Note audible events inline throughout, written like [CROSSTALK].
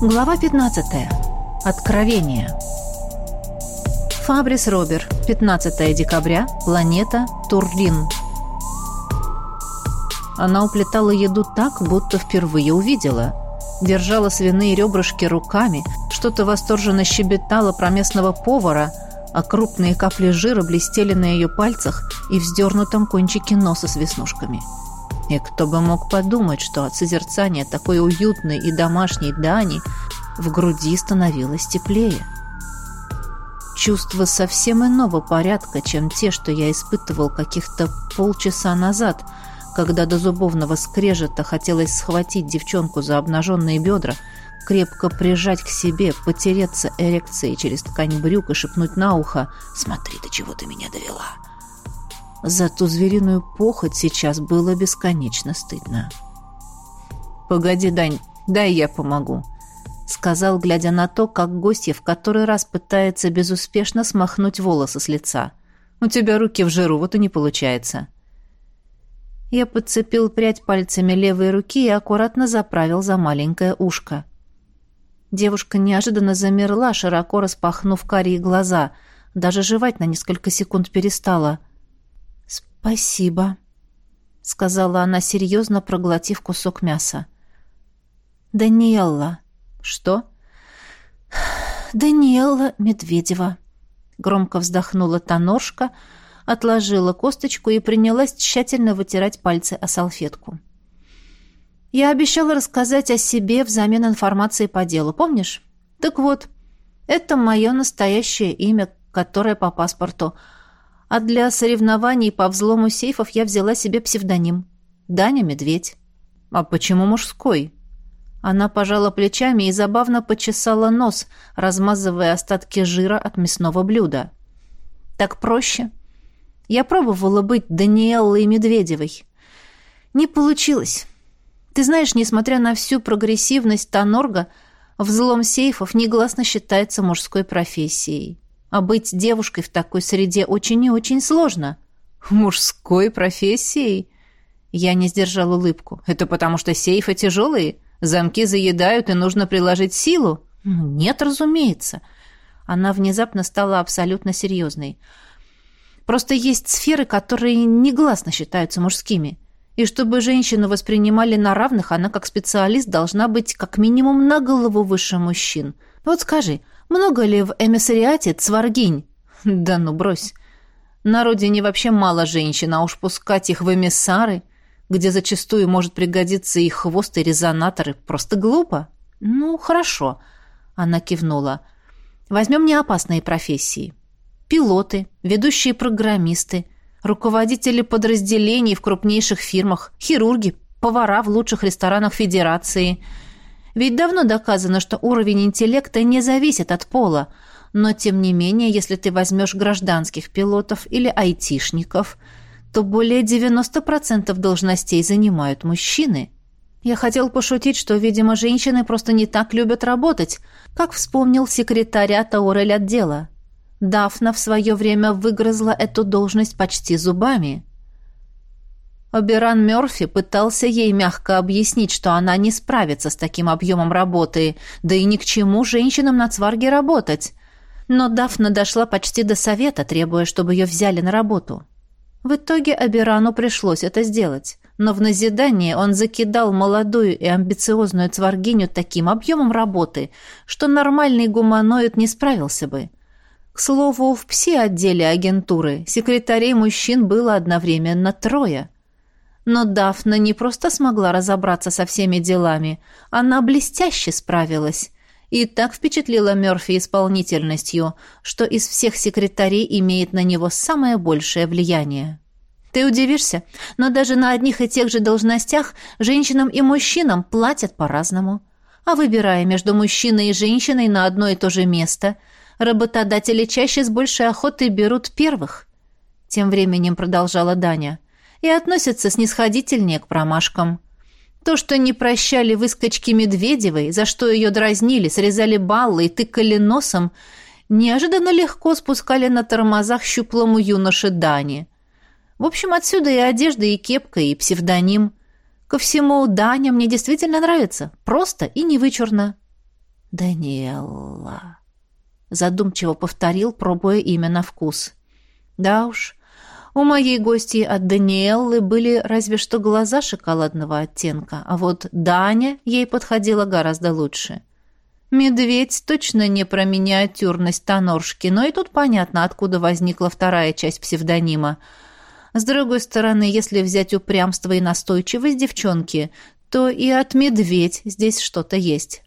Глава 15. Откровение. Фабрис Робер. 15 декабря. Планета Турлин. Она уплетала еду так, будто впервые увидела. Держала свиные ребрышки руками, что-то восторженно щебетала про местного повара, а крупные капли жира блестели на ее пальцах и вздернутом кончике носа с веснушками. — и кто бы мог подумать, что от созерцания такой уютной и домашней Дани в груди становилось теплее. Чувства совсем иного порядка, чем те, что я испытывал каких-то полчаса назад, когда до зубовного скрежета хотелось схватить девчонку за обнаженные бедра, крепко прижать к себе, потереться эрекцией через ткань брюк и шепнуть на ухо «Смотри, до чего ты меня довела!» За ту звериную похоть сейчас было бесконечно стыдно. «Погоди, Дань, дай я помогу», — сказал, глядя на то, как гостья в который раз пытается безуспешно смахнуть волосы с лица. «У тебя руки в жиру, вот и не получается». Я подцепил прядь пальцами левой руки и аккуратно заправил за маленькое ушко. Девушка неожиданно замерла, широко распахнув карие глаза. Даже жевать на несколько секунд перестала — «Спасибо», — сказала она, серьезно проглотив кусок мяса. «Даниэлла». «Что?» «Даниэлла Медведева», — громко вздохнула Тоноршка, отложила косточку и принялась тщательно вытирать пальцы о салфетку. «Я обещала рассказать о себе взамен информации по делу, помнишь? Так вот, это мое настоящее имя, которое по паспорту — а для соревнований по взлому сейфов я взяла себе псевдоним. Даня Медведь. А почему мужской? Она пожала плечами и забавно почесала нос, размазывая остатки жира от мясного блюда. Так проще. Я пробовала быть Даниэллой Медведевой. Не получилось. Ты знаешь, несмотря на всю прогрессивность Тонорга, взлом сейфов негласно считается мужской профессией. А быть девушкой в такой среде очень и очень сложно. Мужской профессией? Я не сдержал улыбку. Это потому что сейфы тяжелые? Замки заедают, и нужно приложить силу? Нет, разумеется. Она внезапно стала абсолютно серьезной. Просто есть сферы, которые негласно считаются мужскими. И чтобы женщину воспринимали на равных, она как специалист должна быть как минимум на голову выше мужчин. Вот скажи, много ли в эмиссариате цваргинь? Да ну брось. На родине вообще мало женщин, а уж пускать их в эмиссары, где зачастую может пригодиться их хвост и резонаторы, просто глупо. Ну, хорошо. Она кивнула. Возьмем неопасные профессии. Пилоты, ведущие программисты, руководители подразделений в крупнейших фирмах, хирурги, повара в лучших ресторанах Федерации – ведь давно доказано, что уровень интеллекта не зависит от пола. Но, тем не менее, если ты возьмешь гражданских пилотов или айтишников, то более 90% должностей занимают мужчины. Я хотел пошутить, что, видимо, женщины просто не так любят работать, как вспомнил секретаря Таурель отдела. Дафна в свое время выгрызла эту должность почти зубами. Оберан Мёрфи пытался ей мягко объяснить, что она не справится с таким объемом работы, да и ни к чему женщинам на цварге работать. Но Дафна дошла почти до совета, требуя, чтобы ее взяли на работу. В итоге Аберану пришлось это сделать. Но в назидание он закидал молодую и амбициозную цваргиню таким объемом работы, что нормальный гуманоид не справился бы. К слову, в пси-отделе агентуры секретарей мужчин было одновременно трое – но Дафна не просто смогла разобраться со всеми делами, она блестяще справилась. И так впечатлила Мёрфи исполнительностью, что из всех секретарей имеет на него самое большее влияние. Ты удивишься, но даже на одних и тех же должностях женщинам и мужчинам платят по-разному. А выбирая между мужчиной и женщиной на одно и то же место, работодатели чаще с большей охотой берут первых. Тем временем продолжала Даня и относятся снисходительнее к промашкам. То, что не прощали выскочки Медведевой, за что ее дразнили, срезали баллы и тыкали носом, неожиданно легко спускали на тормозах щуплому юноше Дани. В общем, отсюда и одежда, и кепка, и псевдоним. Ко всему, Даня мне действительно нравится. Просто и невычурно. Даниэлла. Задумчиво повторил, пробуя имя на вкус. Да уж, у моей гости от Даниэллы были разве что глаза шоколадного оттенка, а вот Даня ей подходила гораздо лучше. Медведь точно не про миниатюрность Тоноршки, но и тут понятно, откуда возникла вторая часть псевдонима. С другой стороны, если взять упрямство и настойчивость девчонки, то и от медведь здесь что-то есть.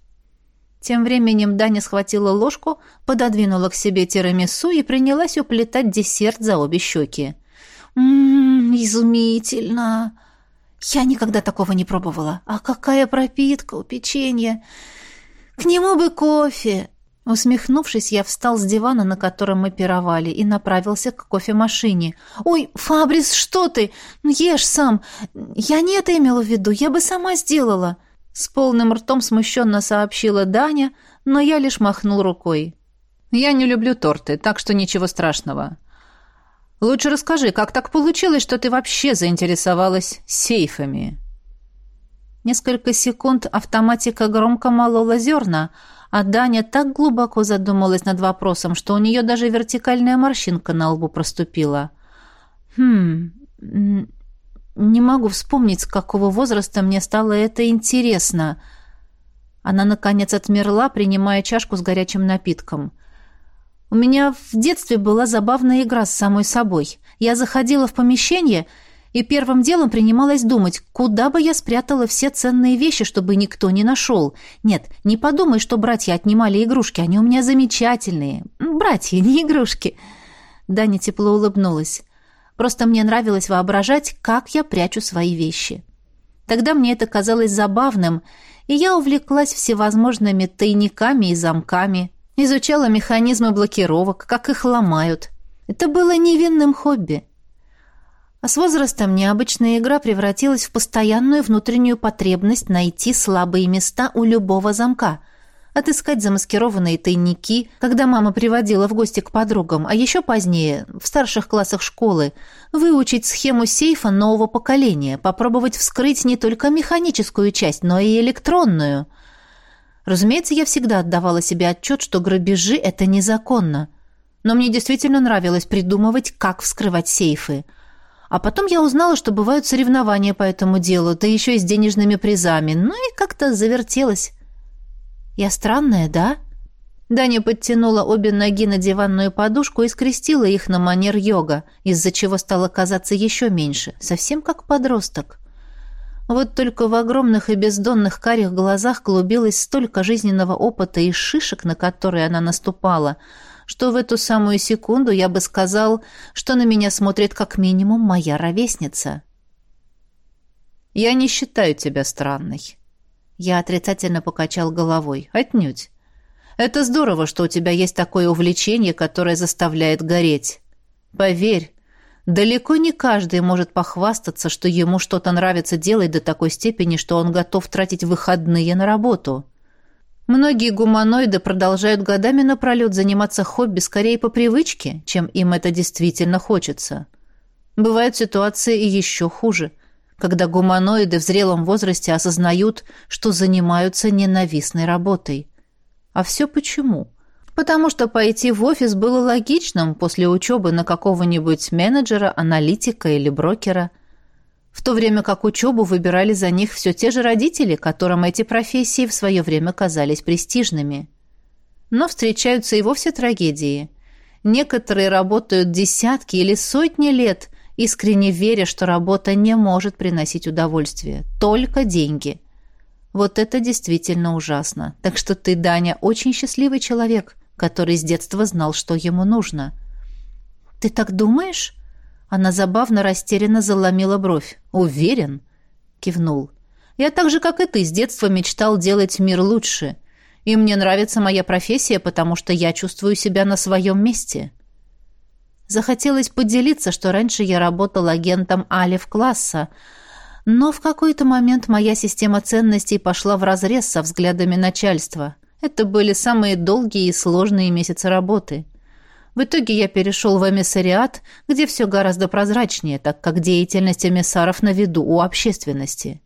Тем временем Даня схватила ложку, пододвинула к себе тирамису и принялась уплетать десерт за обе щеки. «Ммм, изумительно! Я никогда такого не пробовала. А какая пропитка у печенья! К нему бы кофе!» Усмехнувшись, я встал с дивана, на котором мы пировали, и направился к кофемашине. «Ой, Фабрис, что ты? Ну, ешь сам! Я не это имела в виду, я бы сама сделала!» С полным ртом смущенно сообщила Даня, но я лишь махнул рукой. «Я не люблю торты, так что ничего страшного. Лучше расскажи, как так получилось, что ты вообще заинтересовалась сейфами?» Несколько секунд автоматика громко молола зерна, а Даня так глубоко задумалась над вопросом, что у нее даже вертикальная морщинка на лбу проступила. «Хм... Не могу вспомнить, с какого возраста мне стало это интересно». Она, наконец, отмерла, принимая чашку с горячим напитком. «У меня в детстве была забавная игра с самой собой. Я заходила в помещение и первым делом принималась думать, куда бы я спрятала все ценные вещи, чтобы никто не нашел. Нет, не подумай, что братья отнимали игрушки, они у меня замечательные. Братья, не игрушки. Даня тепло улыбнулась. Просто мне нравилось воображать, как я прячу свои вещи. Тогда мне это казалось забавным, и я увлеклась всевозможными тайниками и замками, изучала механизмы блокировок, как их ломают. Это было невинным хобби. А с возрастом необычная игра превратилась в постоянную внутреннюю потребность найти слабые места у любого замка, отыскать замаскированные тайники, когда мама приводила в гости к подругам, а еще позднее, в старших классах школы, выучить схему сейфа нового поколения, попробовать вскрыть не только механическую часть, но и электронную. Разумеется, я всегда отдавала себе отчет, что грабежи – это незаконно. Но мне действительно нравилось придумывать, как вскрывать сейфы – а потом я узнала, что бывают соревнования по этому делу, да еще и с денежными призами. Ну и как-то завертелась. Я странная, да? Даня подтянула обе ноги на диванную подушку и скрестила их на манер йога, из-за чего стала казаться еще меньше, совсем как подросток. Вот только в огромных и бездонных карих глазах клубилось столько жизненного опыта и шишек, на которые она наступала — что в эту самую секунду я бы сказал, что на меня смотрит как минимум моя ровесница. «Я не считаю тебя странной». Я отрицательно покачал головой. «Отнюдь. Это здорово, что у тебя есть такое увлечение, которое заставляет гореть. Поверь, далеко не каждый может похвастаться, что ему что-то нравится делать до такой степени, что он готов тратить выходные на работу». Многие гуманоиды продолжают годами напролет заниматься хобби скорее по привычке, чем им это действительно хочется. Бывают ситуации и еще хуже, когда гуманоиды в зрелом возрасте осознают, что занимаются ненавистной работой. А все почему? Потому что пойти в офис было логичным после учебы на какого-нибудь менеджера, аналитика или брокера – в то время как учебу выбирали за них все те же родители, которым эти профессии в свое время казались престижными. Но встречаются и вовсе трагедии. Некоторые работают десятки или сотни лет, искренне веря, что работа не может приносить удовольствие, только деньги. Вот это действительно ужасно. Так что ты, Даня, очень счастливый человек, который с детства знал, что ему нужно. «Ты так думаешь?» Она забавно растерянно заломила бровь. «Уверен?» — кивнул. «Я так же, как и ты, с детства мечтал делать мир лучше. И мне нравится моя профессия, потому что я чувствую себя на своем месте». Захотелось поделиться, что раньше я работал агентом Алиф-класса, но в какой-то момент моя система ценностей пошла вразрез со взглядами начальства. Это были самые долгие и сложные месяцы работы. В итоге я перешел в эмиссариат, где все гораздо прозрачнее, так как деятельность эмиссаров на виду у общественности.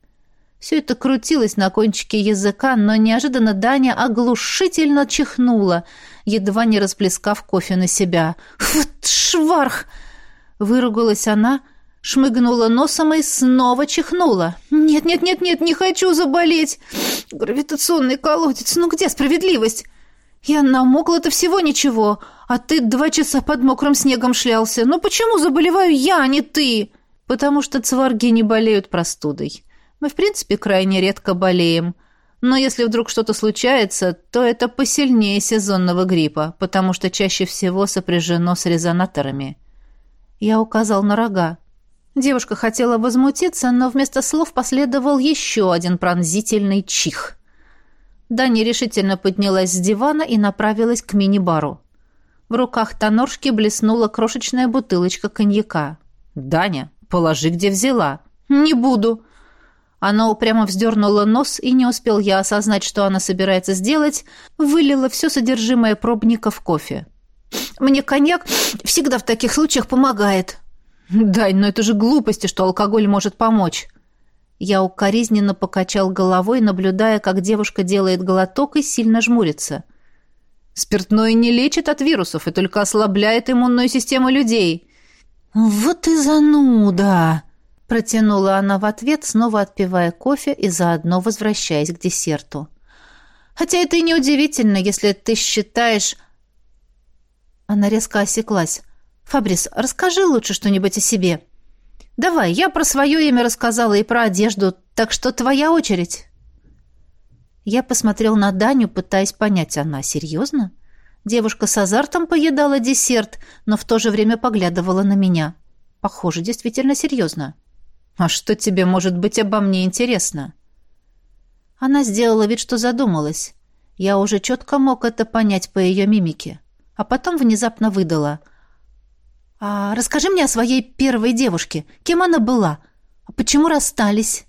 Все это крутилось на кончике языка, но неожиданно Даня оглушительно чихнула, едва не расплескав кофе на себя. «Вот шварх!» — выругалась она, шмыгнула носом и снова чихнула. «Нет-нет-нет-нет, не хочу заболеть! Гравитационный колодец, ну где справедливость? Я намокла-то всего ничего, а ты два часа под мокрым снегом шлялся. Ну почему заболеваю я, а не ты?» «Потому что цварги не болеют простудой». Мы, в принципе, крайне редко болеем. Но если вдруг что-то случается, то это посильнее сезонного гриппа, потому что чаще всего сопряжено с резонаторами. Я указал на рога. Девушка хотела возмутиться, но вместо слов последовал еще один пронзительный чих. Даня решительно поднялась с дивана и направилась к мини-бару. В руках Тоноршки блеснула крошечная бутылочка коньяка. «Даня, положи, где взяла». «Не буду», она упрямо вздернула нос, и не успел я осознать, что она собирается сделать, вылила все содержимое пробника в кофе. «Мне коньяк всегда в таких случаях помогает». «Дань, но это же глупости, что алкоголь может помочь». Я укоризненно покачал головой, наблюдая, как девушка делает глоток и сильно жмурится. «Спиртное не лечит от вирусов и только ослабляет иммунную систему людей». «Вот и зануда!» Протянула она в ответ, снова отпивая кофе и заодно возвращаясь к десерту. «Хотя это и не удивительно, если ты считаешь...» Она резко осеклась. «Фабрис, расскажи лучше что-нибудь о себе. Давай, я про свое имя рассказала и про одежду, так что твоя очередь». Я посмотрел на Даню, пытаясь понять, она серьезно? Девушка с азартом поедала десерт, но в то же время поглядывала на меня. Похоже, действительно серьезно. «А что тебе, может быть, обо мне интересно?» Она сделала вид, что задумалась. Я уже четко мог это понять по ее мимике. А потом внезапно выдала. «А расскажи мне о своей первой девушке. Кем она была? А почему расстались?»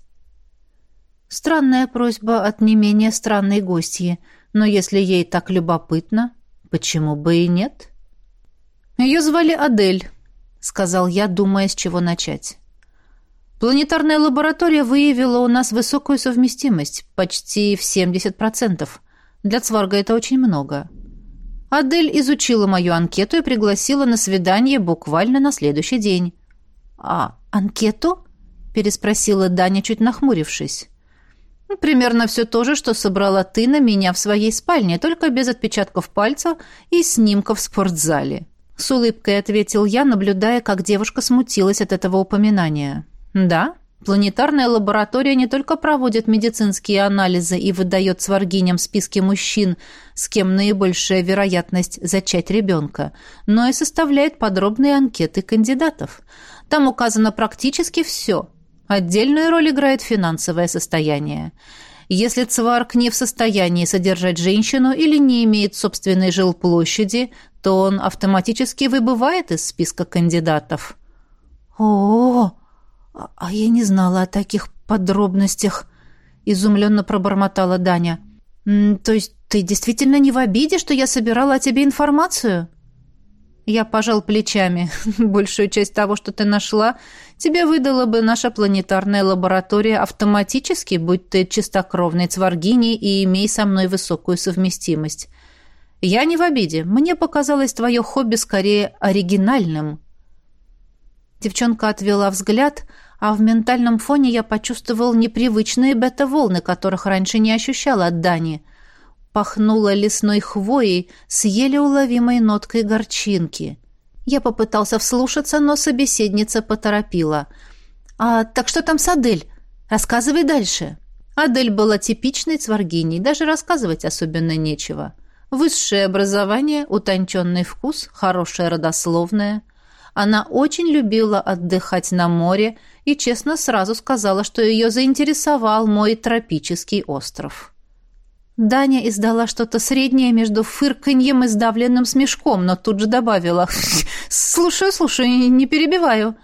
Странная просьба от не менее странной гостьи. Но если ей так любопытно, почему бы и нет? «Ее звали Адель», — сказал я, думая, с чего начать. Планетарная лаборатория выявила у нас высокую совместимость, почти в 70%. Для Цварга это очень много. Адель изучила мою анкету и пригласила на свидание буквально на следующий день. «А анкету?» – переспросила Даня, чуть нахмурившись. «Ну, «Примерно все то же, что собрала ты на меня в своей спальне, только без отпечатков пальца и снимков в спортзале». С улыбкой ответил я, наблюдая, как девушка смутилась от этого упоминания. Да, планетарная лаборатория не только проводит медицинские анализы и выдает сваргиням списки мужчин, с кем наибольшая вероятность зачать ребенка, но и составляет подробные анкеты кандидатов. Там указано практически все. Отдельную роль играет финансовое состояние. Если Цварк не в состоянии содержать женщину или не имеет собственной жилплощади, то он автоматически выбывает из списка кандидатов. «О-о-о!» «А, «А я не знала о таких подробностях», — изумленно пробормотала Даня. «То есть ты действительно не в обиде, что я собирала о тебе информацию?» Я пожал плечами. [LAUGHS] Большую часть того, что ты нашла, тебе выдала бы наша планетарная лаборатория автоматически, будь ты чистокровной цваргиней и имей со мной высокую совместимость. Я не в обиде. Мне показалось твое хобби скорее оригинальным. Девчонка отвела взгляд, а в ментальном фоне я почувствовал непривычные бета-волны, которых раньше не ощущал от Дани. Пахнуло лесной хвоей с еле уловимой ноткой горчинки. Я попытался вслушаться, но собеседница поторопила. «А так что там с Адель? Рассказывай дальше». Адель была типичной цваргиней, даже рассказывать особенно нечего. Высшее образование, утонченный вкус, хорошая родословная. Она очень любила отдыхать на море и честно сразу сказала, что ее заинтересовал мой тропический остров. Даня издала что-то среднее между фырканьем и сдавленным смешком, но тут же добавила [LAUGHS] «Слушаю, слушаю, не перебиваю».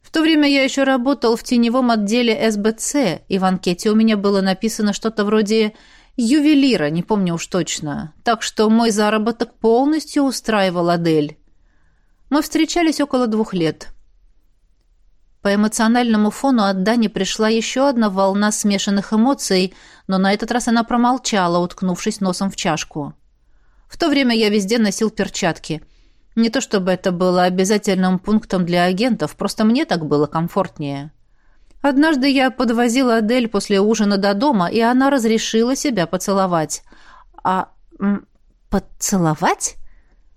В то время я еще работал в теневом отделе СБЦ, и в анкете у меня было написано что-то вроде «ювелира», не помню уж точно. Так что мой заработок полностью устраивал Адель. Мы встречались около двух лет. По эмоциональному фону от Дани пришла еще одна волна смешанных эмоций, но на этот раз она промолчала, уткнувшись носом в чашку. В то время я везде носил перчатки. Не то чтобы это было обязательным пунктом для агентов, просто мне так было комфортнее. Однажды я подвозила Адель после ужина до дома, и она разрешила себя поцеловать. А поцеловать?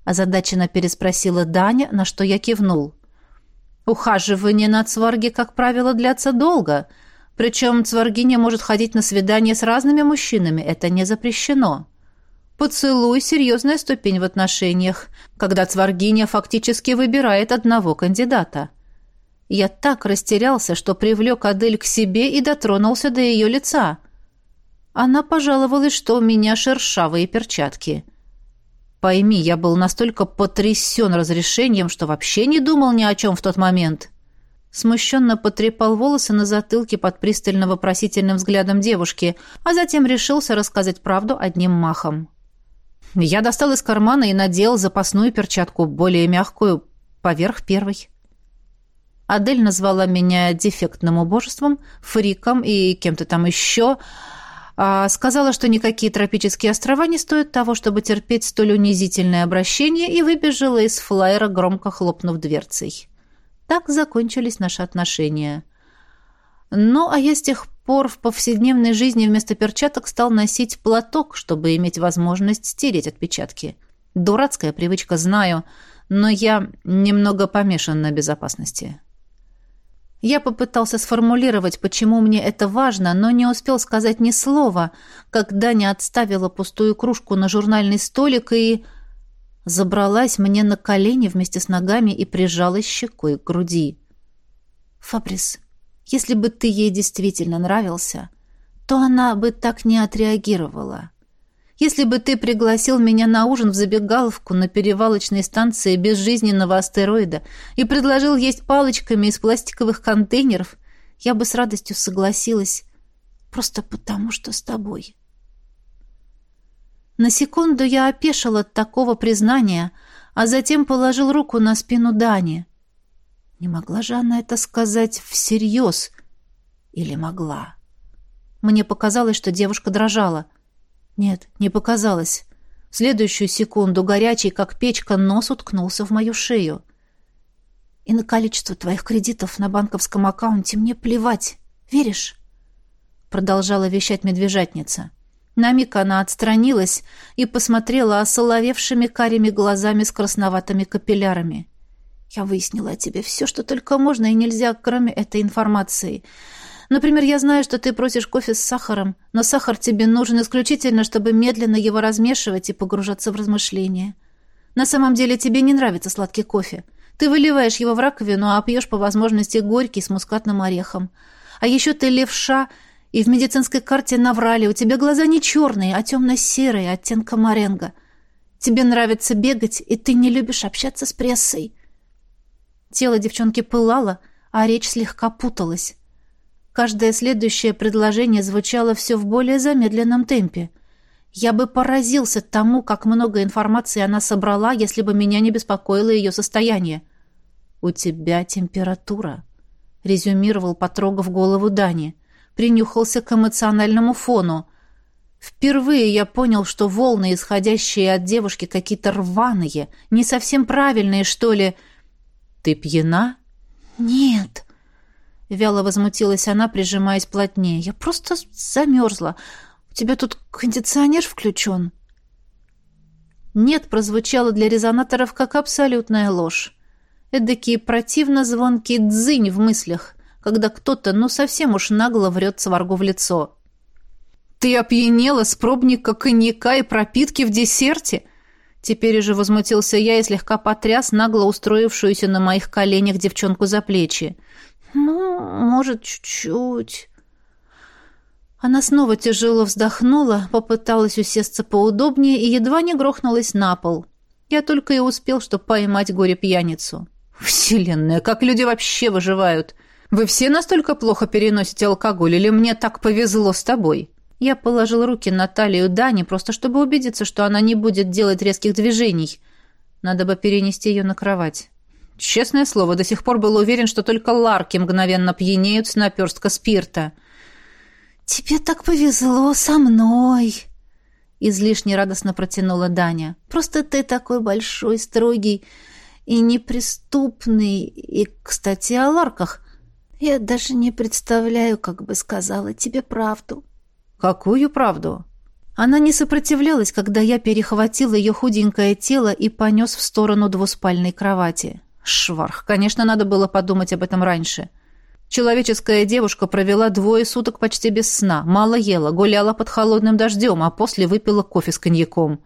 Озадаченно переспросила Даня, на что я кивнул. Ухаживание на цварге, как правило, длятся долго. Причем цваргиня может ходить на свидания с разными мужчинами. Это не запрещено. Поцелуй – серьезная ступень в отношениях, когда цваргиня фактически выбирает одного кандидата. Я так растерялся, что привлек Адель к себе и дотронулся до ее лица. Она пожаловалась, что у меня шершавые перчатки. Пойми, я был настолько потрясен разрешением, что вообще не думал ни о чем в тот момент. Смущенно потрепал волосы на затылке под пристально-вопросительным взглядом девушки, а затем решился рассказать правду одним махом. Я достал из кармана и надел запасную перчатку, более мягкую, поверх первой. Адель назвала меня дефектным убожеством, фриком и кем-то там еще – а сказала, что никакие тропические острова не стоят того, чтобы терпеть столь унизительное обращение, и выбежала из флайера, громко хлопнув дверцей. Так закончились наши отношения. Ну, а я с тех пор в повседневной жизни вместо перчаток стал носить платок, чтобы иметь возможность стереть отпечатки. Дурацкая привычка, знаю, но я немного помешан на безопасности. Я попытался сформулировать, почему мне это важно, но не успел сказать ни слова, когда не отставила пустую кружку на журнальный столик и... Забралась мне на колени вместе с ногами и прижалась щекой к груди. «Фабрис, если бы ты ей действительно нравился, то она бы так не отреагировала. Если бы ты пригласил меня на ужин в забегаловку на перевалочной станции безжизненного астероида и предложил есть палочками из пластиковых контейнеров, я бы с радостью согласилась, просто потому что с тобой. На секунду я опешил от такого признания, а затем положил руку на спину Дани. Не могла же она это сказать всерьез? Или могла? Мне показалось, что девушка дрожала — нет, не показалось. В следующую секунду горячий, как печка, нос уткнулся в мою шею. И на количество твоих кредитов на банковском аккаунте мне плевать. Веришь? Продолжала вещать медвежатница. На миг она отстранилась и посмотрела осоловевшими карими глазами с красноватыми капиллярами. «Я выяснила о тебе все, что только можно и нельзя, кроме этой информации. Например, я знаю, что ты просишь кофе с сахаром, но сахар тебе нужен исключительно, чтобы медленно его размешивать и погружаться в размышления. На самом деле тебе не нравится сладкий кофе. Ты выливаешь его в раковину, а пьешь по возможности горький с мускатным орехом. А еще ты левша, и в медицинской карте наврали, у тебя глаза не черные, а темно-серые, оттенка моренго. Тебе нравится бегать, и ты не любишь общаться с прессой. Тело девчонки пылало, а речь слегка путалась. Каждое следующее предложение звучало все в более замедленном темпе. Я бы поразился тому, как много информации она собрала, если бы меня не беспокоило ее состояние. «У тебя температура», — резюмировал, потрогав голову Дани. Принюхался к эмоциональному фону. Впервые я понял, что волны, исходящие от девушки, какие-то рваные, не совсем правильные, что ли. «Ты пьяна?» «Нет», Вяло возмутилась она, прижимаясь плотнее. «Я просто замерзла. У тебя тут кондиционер включен?» «Нет» прозвучало для резонаторов как абсолютная ложь. Эдакий противно звонкий дзынь в мыслях, когда кто-то, ну, совсем уж нагло врет сваргу в лицо. «Ты опьянела с пробника коньяка и пропитки в десерте?» Теперь уже возмутился я и слегка потряс нагло устроившуюся на моих коленях девчонку за плечи. «Ну, может, чуть-чуть». Она снова тяжело вздохнула, попыталась усесться поудобнее и едва не грохнулась на пол. Я только и успел, что поймать горе-пьяницу. «Вселенная, как люди вообще выживают? Вы все настолько плохо переносите алкоголь, или мне так повезло с тобой?» Я положил руки на талию Дани, просто чтобы убедиться, что она не будет делать резких движений. Надо бы перенести ее на кровать. Честное слово, до сих пор был уверен, что только ларки мгновенно пьянеют с наперстка спирта. «Тебе так повезло со мной!» Излишне радостно протянула Даня. «Просто ты такой большой, строгий и неприступный. И, кстати, о ларках. Я даже не представляю, как бы сказала тебе правду». «Какую правду?» Она не сопротивлялась, когда я перехватил ее худенькое тело и понес в сторону двуспальной кровати. Шварх, конечно, надо было подумать об этом раньше. Человеческая девушка провела двое суток почти без сна, мало ела, гуляла под холодным дождем, а после выпила кофе с коньяком.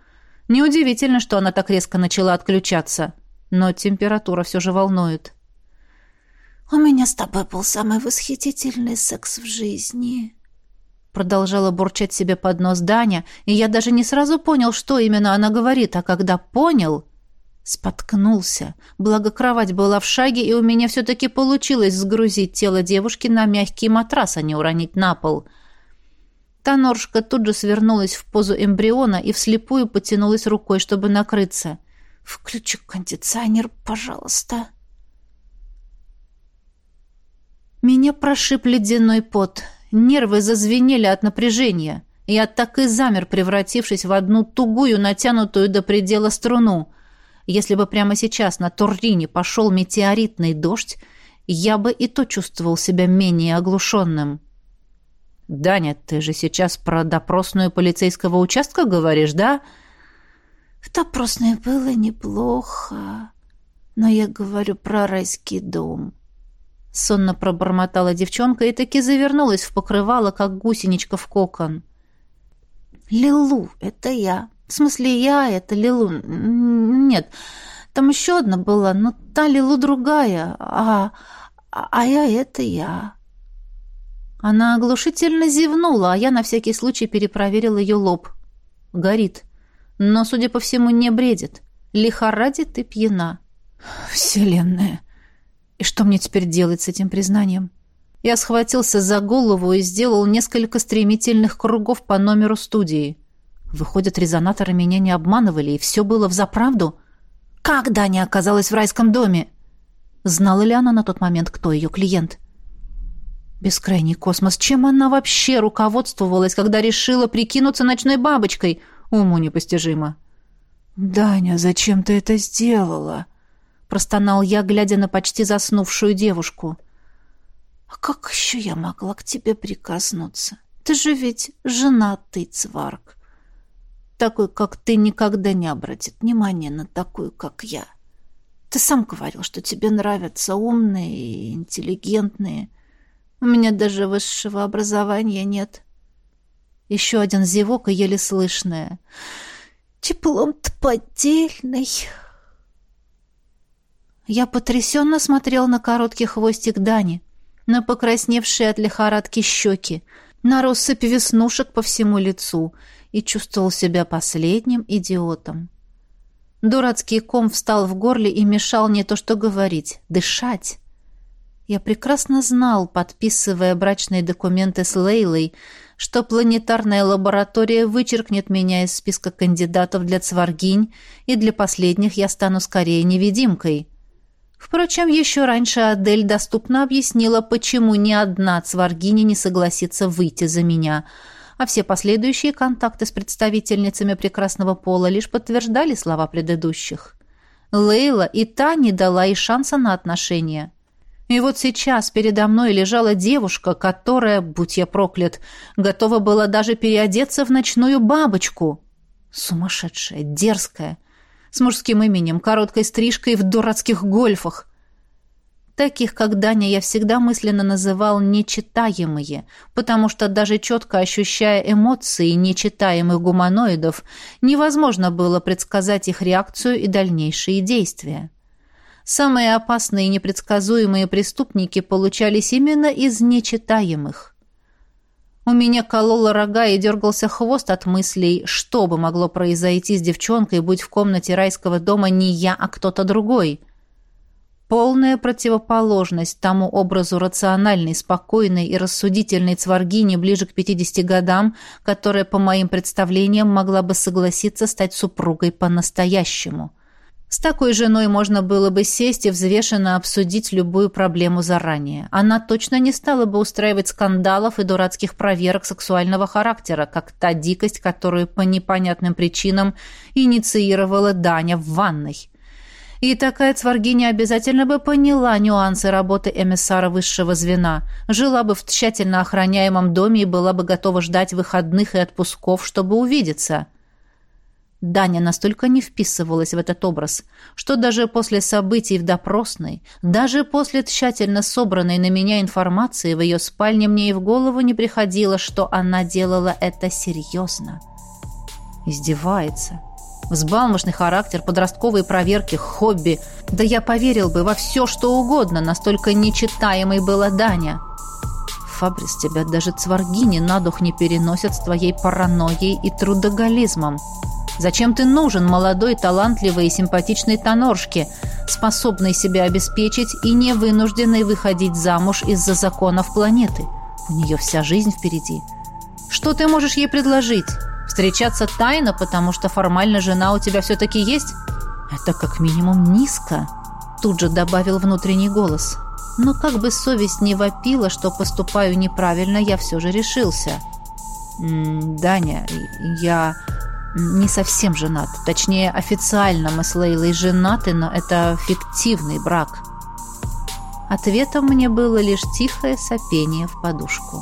Неудивительно, что она так резко начала отключаться. Но температура все же волнует. «У меня с тобой был самый восхитительный секс в жизни», продолжала бурчать себе под нос Даня, и я даже не сразу понял, что именно она говорит, а когда понял, Споткнулся. Благо кровать была в шаге, и у меня все-таки получилось сгрузить тело девушки на мягкий матрас, а не уронить на пол. Таноршка тут же свернулась в позу эмбриона и вслепую потянулась рукой, чтобы накрыться. «Включи кондиционер, пожалуйста». Меня прошиб ледяной пот. Нервы зазвенели от напряжения. Я так и замер, превратившись в одну тугую, натянутую до предела струну — если бы прямо сейчас на Туррине пошел метеоритный дождь, я бы и то чувствовал себя менее оглушенным. «Даня, ты же сейчас про допросную полицейского участка говоришь, да?» «В допросной было неплохо, но я говорю про райский дом». Сонно пробормотала девчонка и таки завернулась в покрывало, как гусеничка в кокон. «Лилу, это я. В смысле, я это Лилу. Нет, там еще одна была, но та Лилу другая, а, а я это я. Она оглушительно зевнула, а я на всякий случай перепроверил ее лоб. Горит. Но, судя по всему, не бредит. Лихорадит и пьяна. Вселенная! И что мне теперь делать с этим признанием? Я схватился за голову и сделал несколько стремительных кругов по номеру студии. Выходит, резонаторы меня не обманывали, и все было взаправду? Как Даня оказалась в райском доме? Знала ли она на тот момент, кто ее клиент? Бескрайний космос. Чем она вообще руководствовалась, когда решила прикинуться ночной бабочкой? Уму непостижимо. «Даня, зачем ты это сделала?» Простонал я, глядя на почти заснувшую девушку. «А как еще я могла к тебе прикоснуться? Ты же ведь женатый цварк. Такой, как ты, никогда не обратит внимания на такую, как я. Ты сам говорил, что тебе нравятся умные и интеллигентные. У меня даже высшего образования нет. Еще один зевок и еле слышное. Теплом-то поддельный. Я потрясенно смотрел на короткий хвостик Дани, на покрасневшие от лихорадки щеки, на россыпь веснушек по всему лицу — и чувствовал себя последним идиотом. Дурацкий ком встал в горле и мешал не то что говорить, дышать. Я прекрасно знал, подписывая брачные документы с Лейлой, что планетарная лаборатория вычеркнет меня из списка кандидатов для цваргинь, и для последних я стану скорее невидимкой. Впрочем, еще раньше Адель доступно объяснила, почему ни одна цваргиня не согласится выйти за меня — а все последующие контакты с представительницами прекрасного пола лишь подтверждали слова предыдущих. Лейла и та не дала и шанса на отношения. И вот сейчас передо мной лежала девушка, которая, будь я проклят, готова была даже переодеться в ночную бабочку. Сумасшедшая, дерзкая, с мужским именем, короткой стрижкой в дурацких гольфах. Таких, как Даня, я всегда мысленно называл «нечитаемые», потому что даже четко ощущая эмоции нечитаемых гуманоидов, невозможно было предсказать их реакцию и дальнейшие действия. Самые опасные и непредсказуемые преступники получались именно из нечитаемых. У меня кололо рога и дергался хвост от мыслей, что бы могло произойти с девчонкой, будь в комнате райского дома не я, а кто-то другой – Полная противоположность тому образу рациональной, спокойной и рассудительной цваргини ближе к 50 годам, которая, по моим представлениям, могла бы согласиться стать супругой по-настоящему. С такой женой можно было бы сесть и взвешенно обсудить любую проблему заранее. Она точно не стала бы устраивать скандалов и дурацких проверок сексуального характера, как та дикость, которую по непонятным причинам инициировала Даня в ванной. И такая цваргиня обязательно бы поняла нюансы работы эмиссара высшего звена, жила бы в тщательно охраняемом доме и была бы готова ждать выходных и отпусков, чтобы увидеться. Даня настолько не вписывалась в этот образ, что даже после событий в допросной, даже после тщательно собранной на меня информации в ее спальне мне и в голову не приходило, что она делала это серьезно. Издевается. Взбалмошный характер, подростковые проверки, хобби. Да я поверил бы во все, что угодно, настолько нечитаемой была Даня. Фабрис, тебя даже цваргини на дух не переносят с твоей паранойей и трудоголизмом. Зачем ты нужен молодой, талантливой и симпатичной тоноршке, способной себя обеспечить и не вынужденной выходить замуж из-за законов планеты? У нее вся жизнь впереди. Что ты можешь ей предложить? Встречаться тайно, потому что формально жена у тебя все-таки есть? Это как минимум низко. Тут же добавил внутренний голос. Но как бы совесть не вопила, что поступаю неправильно, я все же решился. «М -м, «Даня, я не совсем женат. Точнее, официально мы с Лейлой женаты, но это фиктивный брак». Ответом мне было лишь тихое сопение в подушку.